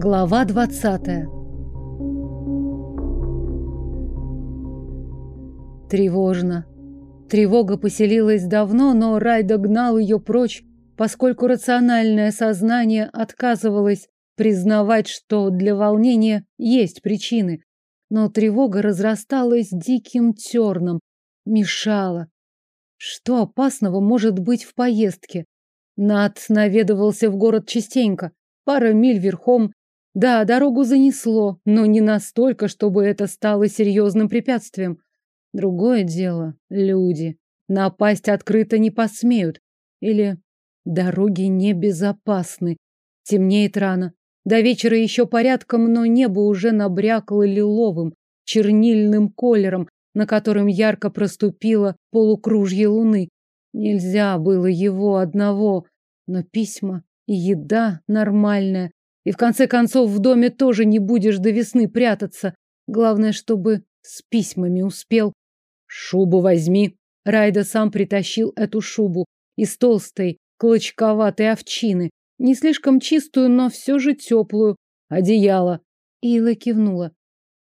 Глава двадцатая. Тревожно. Тревога поселилась давно, но Райда гнал ее прочь, поскольку рациональное сознание отказывалось признавать, что для волнения есть причины. Но тревога разрасталась диким терном, мешала. Что опасного может быть в поездке? Над наведывался в город частенько, пара миль верхом. Да, дорогу занесло, но не настолько, чтобы это стало серьезным препятствием. Другое дело — люди. Напасть открыто не посмеют. Или дороги небезопасны. Темнеет рано. До вечера еще порядком, но небо уже набрякло лиловым, чернильным колером, на котором ярко проступило полукружье луны. Нельзя было его одного, но письма и еда нормальная. И в конце концов в доме тоже не будешь до весны прятаться. Главное, чтобы с письмами успел. Шубу возьми. Райда сам притащил эту шубу из толстой, клочковатой овчины. Не слишком чистую, но все же теплую. Одеяло. Ила кивнула.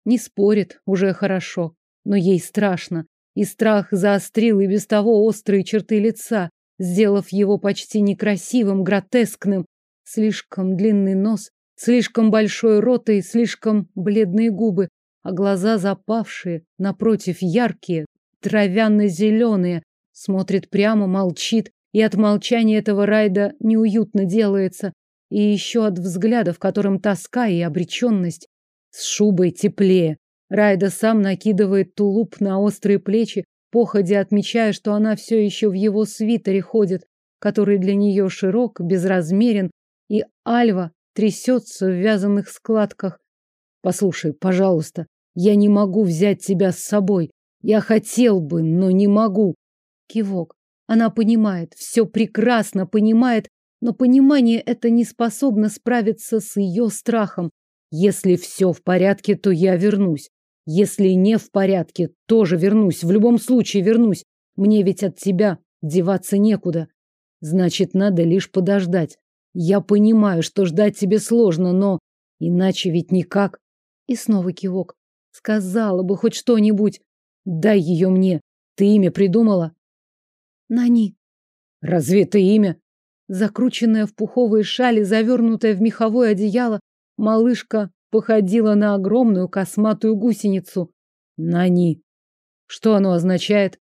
Не спорит, уже хорошо. Но ей страшно и страх заострил и без того острые черты лица, сделав его почти некрасивым, гротескным. Слишком длинный нос, слишком большой рот и слишком бледные губы, а глаза запавшие, напротив яркие, травяно-зеленые. Смотрит прямо, молчит, и от молчания этого Райда неуютно делается, и еще от взгляда, в котором тоска и обреченность. С шубой теплее, Райда сам накидывает тулуп на острые плечи, походя отмечая, что она все еще в его свитере ходит, который для нее широк, безразмерен, и Альва трясется в вязаных складках. Послушай, пожалуйста, я не могу взять тебя с собой. Я хотел бы, но не могу. Кивок. Она понимает, все прекрасно понимает, но понимание это не способно справиться с ее страхом. Если все в порядке, то я вернусь. Если не в порядке, тоже вернусь. В любом случае вернусь. Мне ведь от тебя деваться некуда. Значит, надо лишь подождать. Я понимаю, что ждать тебе сложно, но иначе ведь никак. И снова кивок. Сказала бы хоть что-нибудь. Дай ее мне. Ты имя придумала? Нани. Разве это имя? Закрученная в пуховые шали, завернутая в меховое одеяло, малышка походила на огромную косматую гусеницу. Нани. Что оно означает?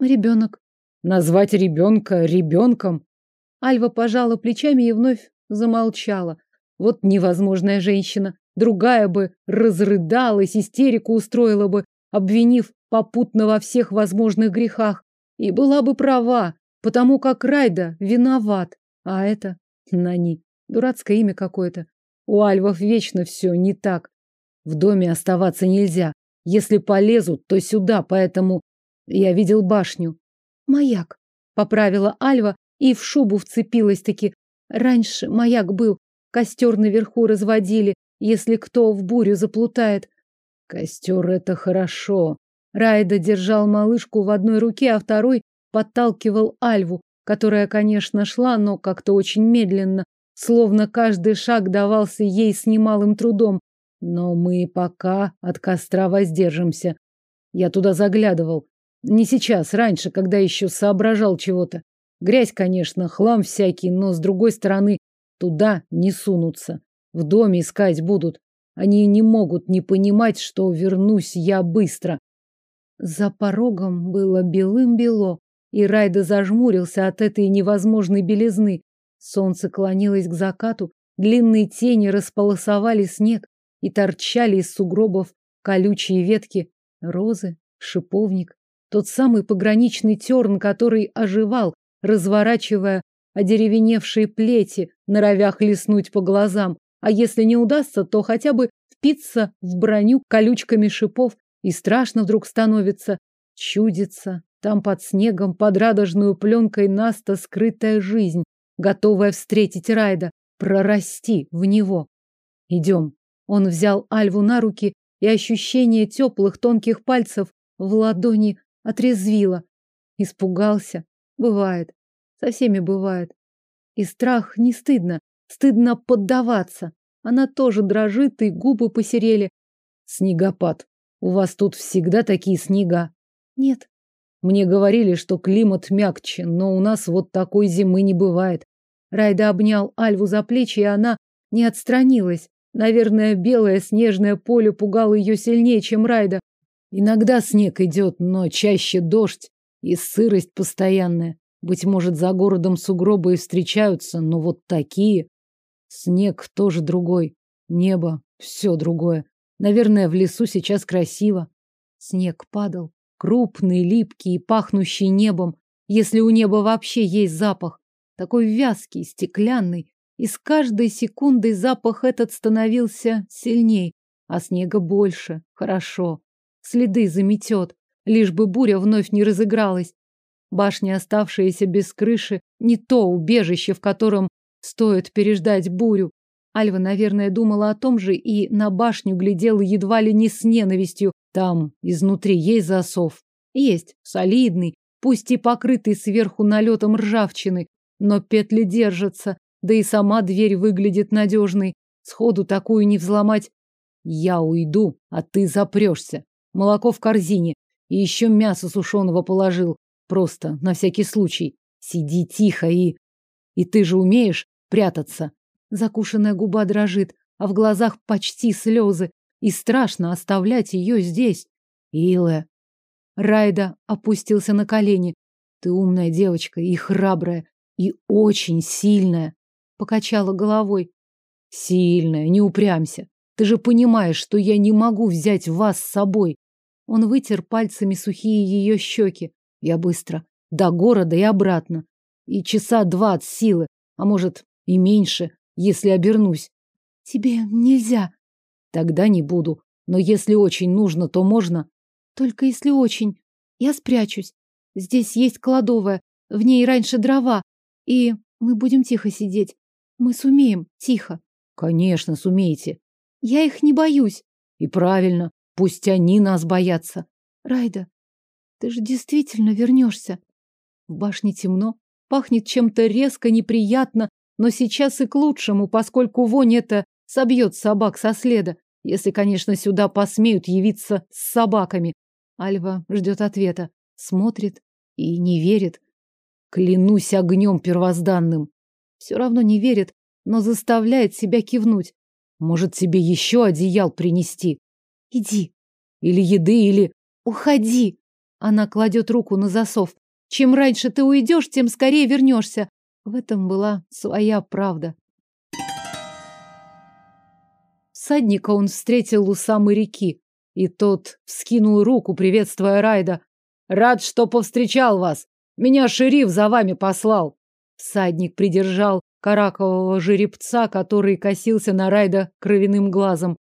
Ребенок. Назвать ребенка ребенком? Альва пожала плечами и вновь замолчала. Вот невозможная женщина. Другая бы разрыдалась, истерику устроила бы, обвинив попутно во всех возможных грехах. И была бы права, потому как Райда виноват. А это Нани. Дурацкое имя какое-то. У альвов вечно все не так. В доме оставаться нельзя. Если полезут, то сюда, поэтому я видел башню. Маяк, поправила Альва и в шубу вцепилась таки. Раньше маяк был, костер наверху разводили, если кто в бурю заплутает. Костер — это хорошо. Райда держал малышку в одной руке, а второй подталкивал Альву, которая, конечно, шла, но как-то очень медленно, словно каждый шаг давался ей с немалым трудом. Но мы пока от костра воздержимся. Я туда заглядывал. Не сейчас, раньше, когда еще соображал чего-то. Грязь, конечно, хлам всякий, но с другой стороны, туда не сунутся. В доме искать будут. Они не могут не понимать, что вернусь я быстро. За порогом было белым-бело, и Райда зажмурился от этой невозможной белизны. Солнце клонилось к закату, длинные тени располосовали снег и торчали из сугробов колючие ветки, розы, шиповник, тот самый пограничный терн, который оживал, разворачивая одеревеневшие плети, норовя хлестнуть по глазам, а если не удастся, то хотя бы впиться в броню колючками шипов, и страшно вдруг становится, чудится, там под снегом, под радужную пленкой Наста скрытая жизнь, готовая встретить Райда, прорасти в него. Идем. Он взял Альву на руки, и ощущение теплых тонких пальцев в ладони отрезвило. Испугался. Бывает. Со всеми бывает. И страх не стыдно. Стыдно поддаваться. Она тоже дрожит, и губы посерели. Снегопад. У вас тут всегда такие снега? Нет. Мне говорили, что климат мягче, но у нас вот такой зимы не бывает. Райда обнял Альву за плечи, и она не отстранилась. Наверное, белое снежное поле пугало ее сильнее, чем Райда. Иногда снег идет, но чаще дождь и сырость постоянная. Быть может, за городом сугробы и встречаются, но вот такие. Снег тоже другой. Небо, все другое. Наверное, в лесу сейчас красиво. Снег падал, крупный, липкий и пахнущий небом, если у неба вообще есть запах. Такой вязкий, стеклянный, и с каждой секундой запах этот становился сильней, а снега больше. Хорошо. Следы заметет, лишь бы буря вновь не разыгралась. Башня, оставшаяся без крыши, не то убежище, в котором стоит переждать бурю. Альва, наверное, думала о том же и на башню глядела едва ли не с ненавистью. Там изнутри есть засов. Есть, солидный, пусть и покрытый сверху налетом ржавчины, но петли держатся, да и сама дверь выглядит надежной. Сходу такую не взломать. Я уйду, а ты запрешься. Молоко в корзине. И еще мясо сушеного положил. Просто, на всякий случай. Сиди тихо и... И ты же умеешь прятаться. Закушенная губа дрожит, а в глазах почти слезы. И страшно оставлять ее здесь. Илэ. Райда опустился на колени. Ты умная девочка и храбрая, и очень сильная. Покачала головой. Сильная, не упрямься. Ты же понимаешь, что я не могу взять вас с собой. Он вытер пальцами сухие ее щеки. Я быстро. До города и обратно. И часа два от силы. А может, и меньше, если обернусь. Тебе нельзя. Тогда не буду. Но если очень нужно, то можно. Только если очень. Я спрячусь. Здесь есть кладовая. В ней раньше дрова. И мы будем тихо сидеть. Мы сумеем, тихо. Конечно, сумеете. Я их не боюсь. И правильно, пусть они нас боятся. Райда, ты же действительно вернешься. В башне темно, пахнет чем-то резко, неприятно, но сейчас и к лучшему, поскольку вонь эта собьет собак со следа, если, конечно, сюда посмеют явиться с собаками. Альва ждет ответа, смотрит и не верит. Клянусь огнем первозданным. Все равно не верит, но заставляет себя кивнуть. Может, тебе еще одеял принести? Иди. Или еды, или... Уходи. Она кладет руку на засов. Чем раньше ты уйдешь, тем скорее вернешься. В этом была своя правда. Садника он встретил у самой реки, и тот вскинул руку, приветствуя Райда. «Рад, что повстречал вас. Меня шериф за вами послал. Всадник придержал каракового жеребца, который косился на Райда кровяным глазом.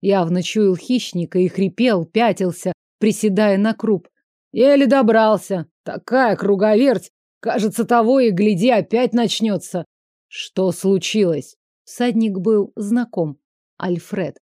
Явно чуял хищника и хрипел, пятился, приседая на круп. Еле добрался. Такая круговерть. Кажется, того и гляди, опять начнется. Что случилось? Всадник был знаком. Альфред.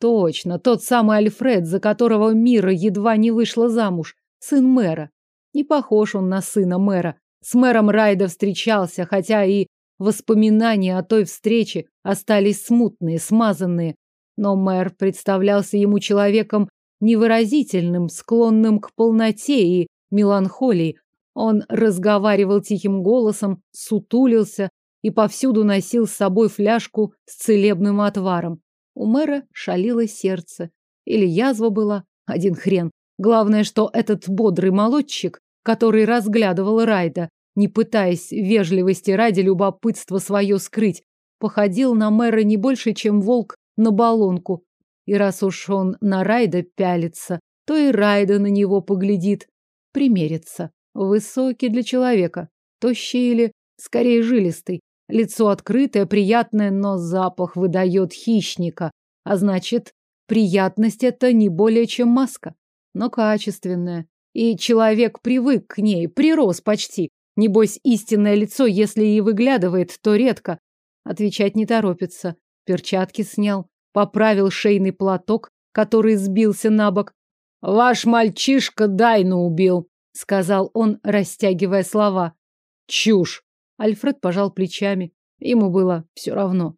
Точно, тот самый Альфред, за которого Мира едва не вышла замуж. Сын мэра. Не похож он на сына мэра. С мэром Райда встречался, хотя и воспоминания о той встрече остались смутные, смазанные. Но мэр представлялся ему человеком невыразительным, склонным к полноте и меланхолии. Он разговаривал тихим голосом, сутулился и повсюду носил с собой фляжку с целебным отваром. У мэра шалило сердце. Или язва была, один хрен. Главное, что этот бодрый молодчик, который разглядывал Райда, не пытаясь вежливости ради любопытства свое скрыть, походил на мэра не больше, чем волк на баллонку. И раз уж он на Райда пялится, то и Райда на него поглядит, примерится. Высокий для человека, тощий или, скорее, жилистый. Лицо открытое, приятное, но запах выдает хищника. А значит, приятность это не более чем маска, но качественная. И человек привык к ней, прирос почти, Небось, истинное лицо, если и выглядывает, то редко. Отвечать не торопится. Перчатки снял, поправил шейный платок, который сбился на бок. «Ваш мальчишка Дайну убил», — сказал он, растягивая слова. «Чушь!» Альфред пожал плечами. Ему было все равно.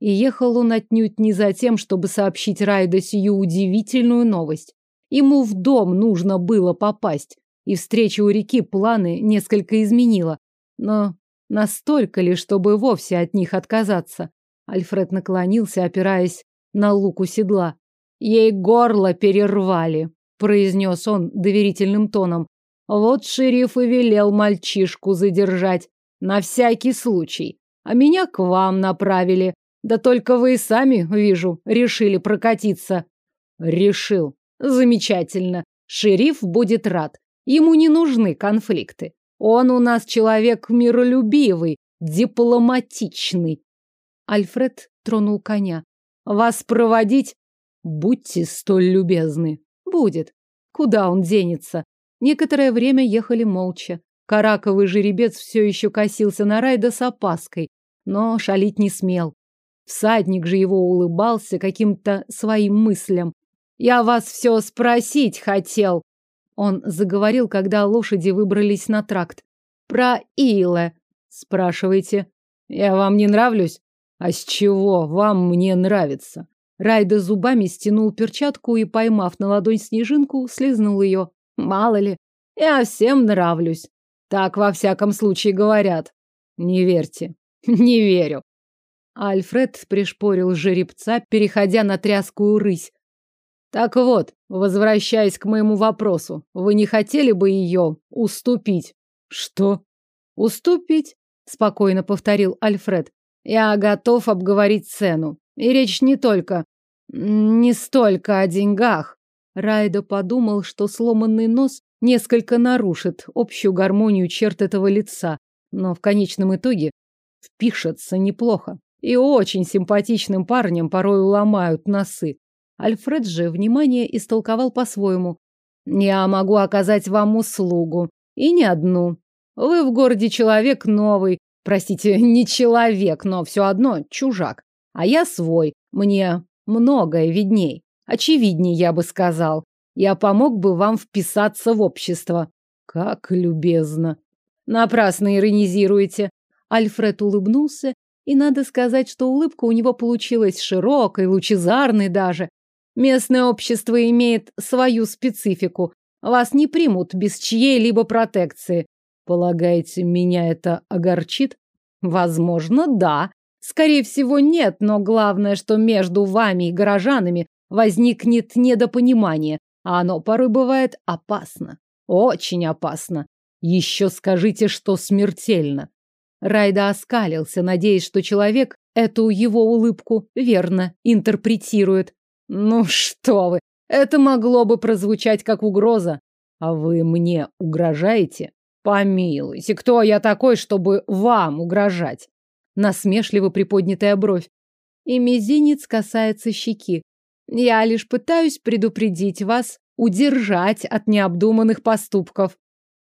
И ехал он отнюдь не за тем, чтобы сообщить Райда сию удивительную новость. Ему в дом нужно было попасть, и встреча у реки планы несколько изменила. Но настолько ли, чтобы вовсе от них отказаться? Альфред наклонился, опираясь на луку седла. Ей горло перервали, произнес он доверительным тоном. Вот шериф и велел мальчишку задержать. На всякий случай. А меня к вам направили. Да только вы и сами, вижу, решили прокатиться. Решил. Замечательно. Шериф будет рад. Ему не нужны конфликты. Он у нас человек миролюбивый, дипломатичный. Альфред тронул коня. Вас проводить? Будьте столь любезны. Будет. Куда он денется? Некоторое время ехали молча. Караковый жеребец все еще косился на Райда с опаской, но шалить не смел. Всадник же его улыбался каким-то своим мыслям. «Я вас все спросить хотел», — он заговорил, когда лошади выбрались на тракт. «Про Иле. Спрашивайте. Я вам не нравлюсь? А с чего вам мне нравится?» Райда зубами стянул перчатку и, поймав на ладонь снежинку, слезнул ее. «Мало ли, я всем нравлюсь. Так во всяком случае говорят. Не верьте. Не верю. Альфред пришпорил жеребца, переходя на тряскую рысь. Так вот, возвращаясь к моему вопросу, вы не хотели бы ее уступить? Что? Уступить? Спокойно повторил Альфред. Я готов обговорить цену. И речь не только... Не столько о деньгах. Райда подумал, что сломанный нос несколько нарушит общую гармонию черт этого лица, но в конечном итоге впишется неплохо. И очень симпатичным парням порой уломают носы. Альфред же внимание истолковал по-своему. «Я могу оказать вам услугу. И не одну. Вы в городе человек новый. Простите, не человек, но все одно чужак. А я свой. Мне многое видней. Очевиднее, я бы сказал. Я помог бы вам вписаться в общество. Как любезно. Напрасно иронизируете. Альфред улыбнулся, и надо сказать, что улыбка у него получилась широкой, лучезарной даже. Местное общество имеет свою специфику. Вас не примут без чьей-либо протекции. Полагаете, меня это огорчит? Возможно, да. Скорее всего, нет, но главное, что между вами и горожанами возникнет недопонимание, а оно порой бывает опасно. Очень опасно. Еще скажите, что смертельно. Райда оскалился, надеясь, что человек эту его улыбку верно интерпретирует. Ну что вы, это могло бы прозвучать как угроза. А вы мне угрожаете? Помилуйте, кто я такой, чтобы вам угрожать? Насмешливо приподнятая бровь. И мизинец касается щеки. Я лишь пытаюсь предупредить вас, удержать от необдуманных поступков.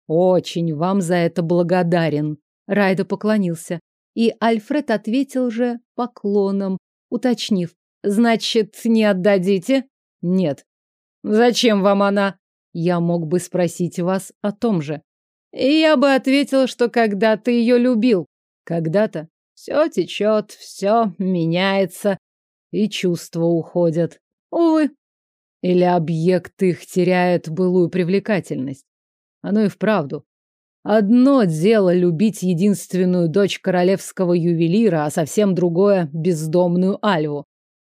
Очень вам за это благодарен. Райда поклонился. И Альфред ответил же поклоном, уточнив. Значит, не отдадите? Нет. Зачем вам она? Я мог бы спросить вас о том же. И я бы ответил, что когда ты ее любил. Когда-то все течет, все меняется, и чувства уходят. Увы. Или объект их теряет былую привлекательность. Оно и вправду. Одно дело любить единственную дочь королевского ювелира, а совсем другое — бездомную Альву.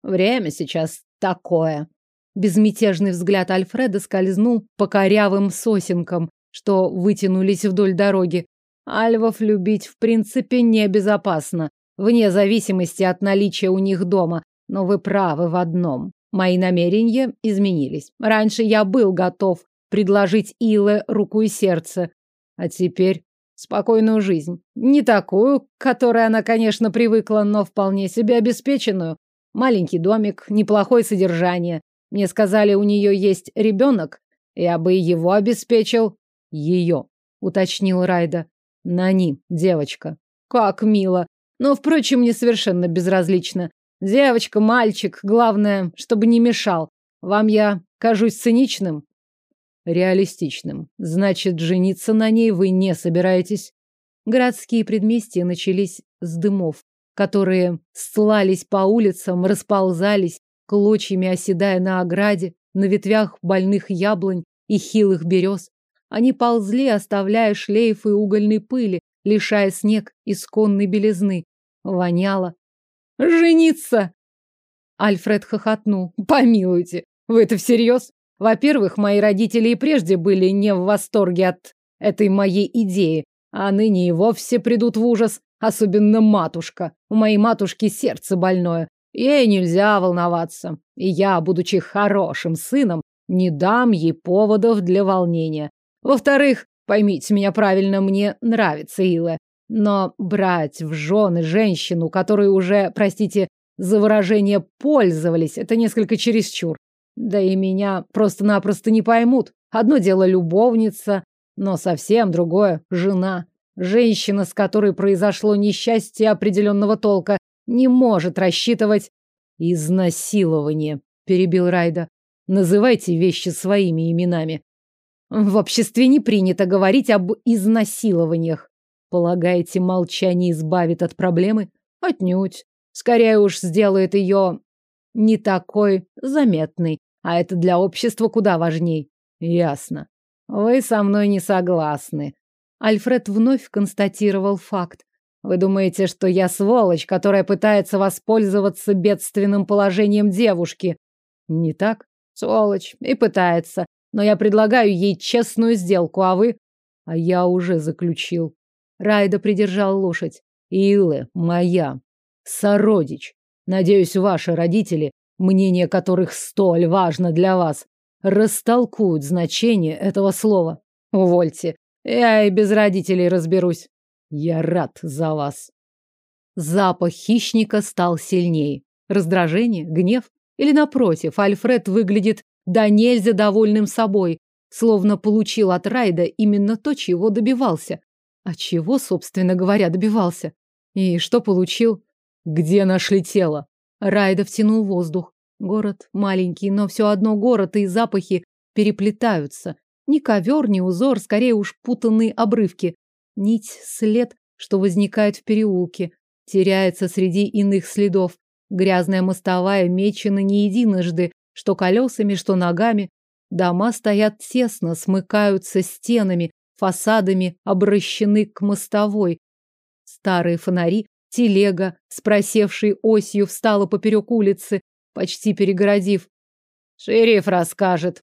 Время сейчас такое. Безмятежный взгляд Альфреда скользнул по корявым сосенкам, что вытянулись вдоль дороги. Альвов любить в принципе небезопасно, вне зависимости от наличия у них дома, но вы правы в одном. Мои намерения изменились. Раньше я был готов предложить Иле руку и сердце. А теперь спокойную жизнь. Не такую, к которой она, конечно, привыкла, но вполне себе обеспеченную. Маленький домик, неплохое содержание. Мне сказали, у нее есть ребенок. Я бы его обеспечил. Ее, уточнил Райда. Нани, девочка. Как мило. Но, впрочем, мне совершенно безразлично. Девочка, мальчик, главное, чтобы не мешал. Вам я кажусь циничным? Реалистичным. Значит, жениться на ней вы не собираетесь? Городские предместья начались с дымов. которые слались по улицам, расползались, клочьями оседая на ограде, на ветвях больных яблонь и хилых берез. Они ползли, оставляя шлейфы угольной пыли, лишая снег исконной белизны. Воняло. «Жениться!» Альфред хохотнул. «Помилуйте, вы это всерьез? Во-первых, мои родители и прежде были не в восторге от этой моей идеи, а ныне и вовсе придут в ужас, особенно матушка. У моей матушки сердце больное, ей нельзя волноваться. И я, будучи хорошим сыном, не дам ей поводов для волнения. Во-вторых, поймите меня правильно, мне нравится Ила. Но брать в жены женщину, которой уже, простите, за выражение пользовались, это несколько чересчур. Да и меня просто-напросто не поймут. Одно дело любовница, но совсем другое — жена. Женщина, с которой произошло несчастье определенного толка, не может рассчитывать... Изнасилование, перебил Райда. Называйте вещи своими именами. В обществе не принято говорить об изнасилованиях. Полагаете, молчание избавит от проблемы? Отнюдь. Скорее уж сделает ее не такой заметной. А это для общества куда важней. Ясно. Вы со мной не согласны. Альфред вновь констатировал факт. Вы думаете, что я сволочь, которая пытается воспользоваться бедственным положением девушки? Не так? Сволочь. И пытается. Но я предлагаю ей честную сделку, а вы? А я уже заключил. Райда придержал лошадь. Илы моя. Сородич. Надеюсь, ваши родители, мнение которых столь важно для вас, растолкуют значение этого слова. Увольте. Я и без родителей разберусь. Я рад за вас. Запах хищника стал сильнее. Раздражение, гнев или напротив, Альфред выглядит да нельзя довольным собой, словно получил от Райда именно то, чего добивался. А чего, собственно говоря, добивался? И что получил? Где нашли тело? Райда втянул воздух. Город маленький, но все одно город и запахи переплетаются. Ни ковер, ни узор, скорее уж путанные обрывки. Нить, след, что возникает в переулке, теряется среди иных следов. Грязная мостовая мечена не единожды, что колесами, что ногами. Дома стоят тесно, смыкаются стенами, фасадами обращены к мостовой. Старые фонари, телега с осью встала поперек улицы, почти перегородив. «Шериф расскажет»,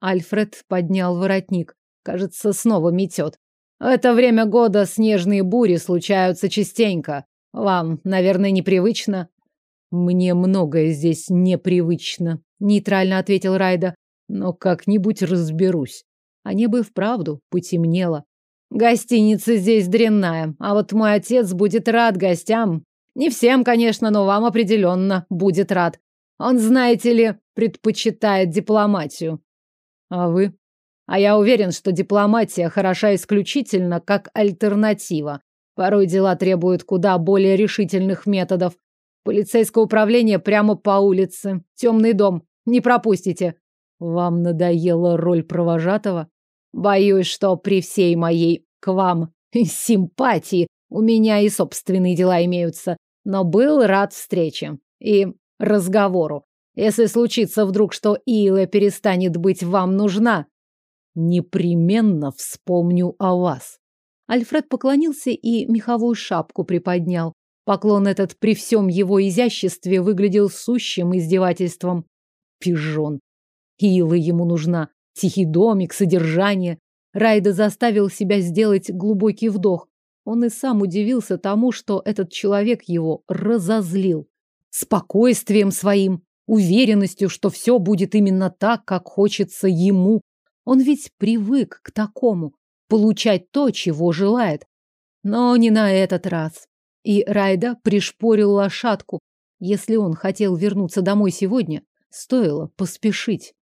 Альфред поднял воротник. Кажется, снова метет. В это время года снежные бури случаются частенько. Вам, наверное, непривычно? Мне многое здесь непривычно, нейтрально ответил Райда. Но как-нибудь разберусь. А небо и вправду потемнело. Гостиница здесь дрянная, а вот мой отец будет рад гостям. Не всем, конечно, но вам определенно будет рад. Он, знаете ли, предпочитает дипломатию. А вы? А я уверен, что дипломатия хороша исключительно как альтернатива. Порой дела требуют куда более решительных методов. Полицейское управление прямо по улице. Темный дом. Не пропустите. Вам надоела роль провожатого? Боюсь, что при всей моей к вам симпатии у меня и собственные дела имеются. Но был рад встрече и разговору. Если случится вдруг, что Ила перестанет быть вам нужна, непременно вспомню о вас. Альфред поклонился и меховую шапку приподнял. Поклон этот при всем его изяществе выглядел сущим издевательством. Пижон. Ила ему нужна. Тихий домик, содержание. Райда заставил себя сделать глубокий вдох. Он и сам удивился тому, что этот человек его разозлил. Спокойствием своим, уверенностью, что все будет именно так, как хочется ему. Он ведь привык к такому, получать то, чего желает. Но не на этот раз. И Райда пришпорил лошадку. Если он хотел вернуться домой сегодня, стоило поспешить.